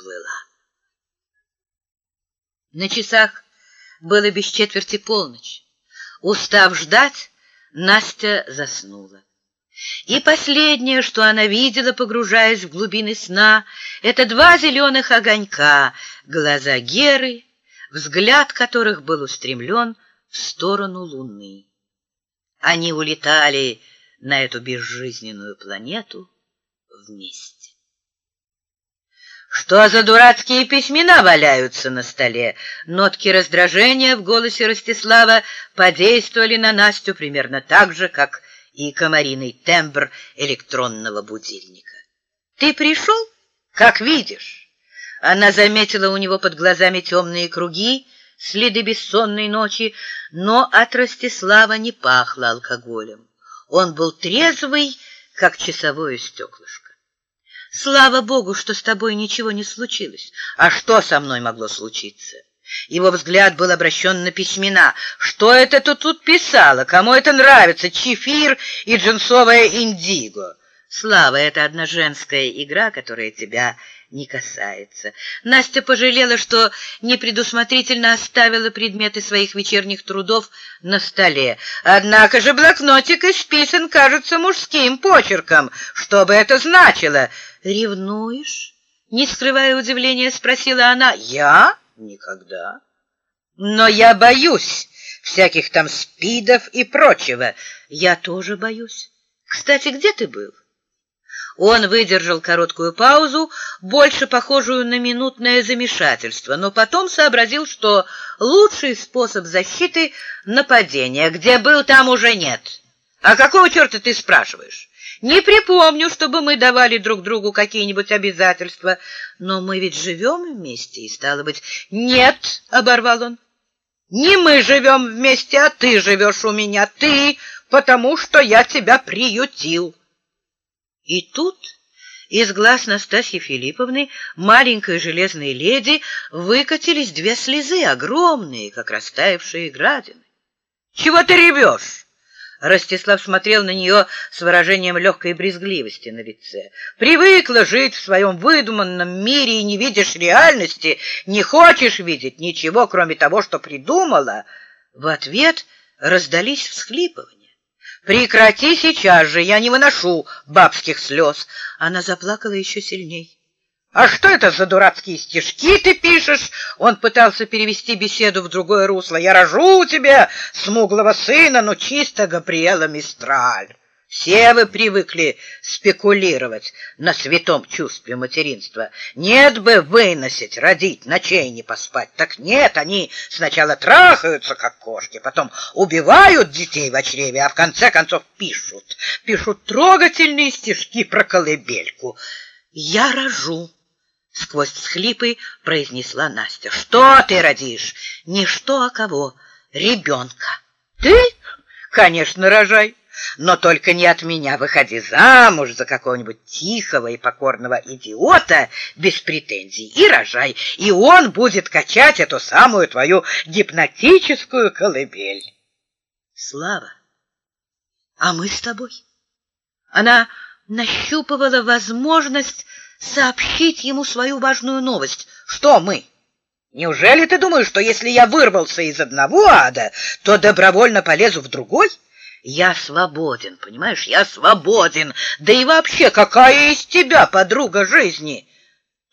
всплыла. На часах было без четверти полночь. Устав ждать, Настя заснула. И последнее, что она видела, погружаясь в глубины сна, это два зеленых огонька, глаза Геры, взгляд которых был устремлен в сторону Луны. Они улетали на эту безжизненную планету вместе. Что за дурацкие письмена валяются на столе? Нотки раздражения в голосе Ростислава подействовали на Настю примерно так же, как и комариный тембр электронного будильника. «Ты пришел? Как видишь!» Она заметила у него под глазами темные круги, следы бессонной ночи, но от Ростислава не пахло алкоголем. Он был трезвый, как часовое стеклышко. Слава Богу, что с тобой ничего не случилось. А что со мной могло случиться? Его взгляд был обращен на письмена. Что это ты тут писала? Кому это нравится? Чефир и джинсовая индиго. Слава, это одна женская игра, которая тебя не касается. Настя пожалела, что непредусмотрительно оставила предметы своих вечерних трудов на столе. Однако же блокнотик исписан, кажется, мужским почерком. Что бы это значило? «Ревнуешь?» — не скрывая удивления, спросила она. «Я? Никогда. Но я боюсь всяких там спидов и прочего. Я тоже боюсь. Кстати, где ты был?» Он выдержал короткую паузу, больше похожую на минутное замешательство, но потом сообразил, что лучший способ защиты — нападение. Где был, там уже нет. А какого черта ты спрашиваешь? Не припомню, чтобы мы давали друг другу какие-нибудь обязательства, но мы ведь живем вместе, и, стало быть, нет, — оборвал он. Не мы живем вместе, а ты живешь у меня, ты, потому что я тебя приютил. И тут из глаз Настасьи Филипповны, маленькой железной леди, выкатились две слезы, огромные, как растаявшие градины. — Чего ты ревешь? Ростислав смотрел на нее с выражением легкой брезгливости на лице. «Привыкла жить в своем выдуманном мире и не видишь реальности, не хочешь видеть ничего, кроме того, что придумала». В ответ раздались всхлипывания. «Прекрати сейчас же, я не выношу бабских слез!» Она заплакала еще сильней. «А что это за дурацкие стишки ты пишешь?» Он пытался перевести беседу в другое русло. «Я рожу тебя смуглого сына, но чисто Габриэла Мистраль». Все вы привыкли спекулировать на святом чувстве материнства. Нет бы выносить, родить, ночей не поспать. Так нет, они сначала трахаются, как кошки, потом убивают детей в чреве, а в конце концов пишут. Пишут трогательные стишки про колыбельку. «Я рожу», — сквозь всхлипы произнесла Настя. «Что ты родишь? Не что, а кого? Ребенка». «Ты? Конечно, рожай». Но только не от меня выходи замуж за какого-нибудь тихого и покорного идиота без претензий и рожай, и он будет качать эту самую твою гипнотическую колыбель. Слава, а мы с тобой? Она нащупывала возможность сообщить ему свою важную новость. Что мы? Неужели ты думаешь, что если я вырвался из одного ада, то добровольно полезу в другой? — я свободен, понимаешь, я свободен. Да и вообще, какая из тебя подруга жизни?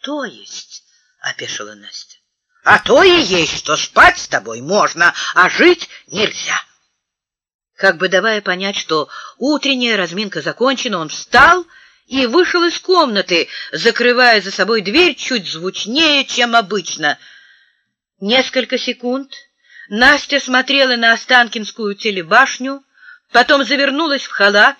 То есть, — опешила Настя, — а то и есть, что спать с тобой можно, а жить нельзя. Как бы давая понять, что утренняя разминка закончена, он встал и вышел из комнаты, закрывая за собой дверь чуть звучнее, чем обычно. Несколько секунд Настя смотрела на Останкинскую телебашню, потом завернулась в халат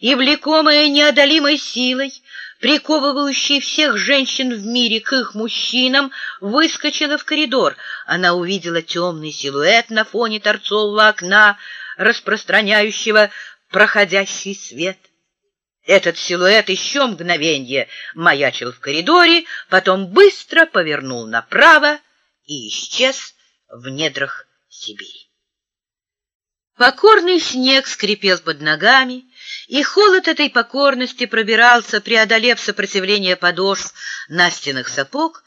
и, влекомая неодолимой силой, приковывающей всех женщин в мире к их мужчинам, выскочила в коридор. Она увидела темный силуэт на фоне торцового окна, распространяющего проходящий свет. Этот силуэт еще мгновенье маячил в коридоре, потом быстро повернул направо и исчез в недрах Сибири. Покорный снег скрипел под ногами, и холод этой покорности пробирался, преодолев сопротивление подошв Настиных сапог,